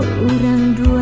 orang dua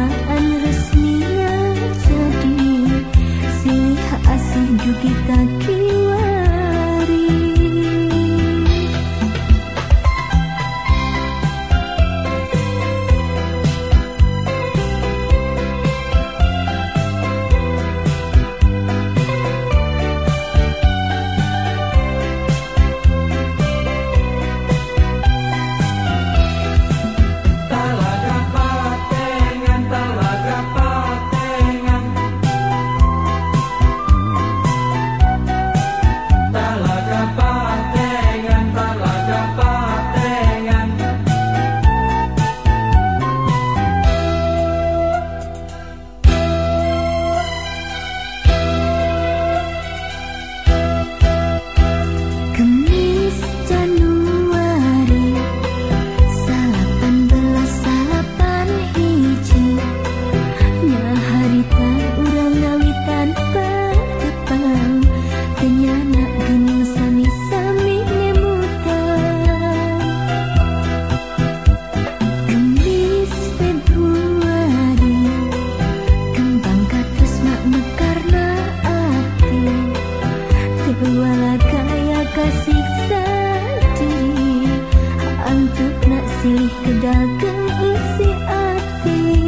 untuk nak silih ke dalam isi hati.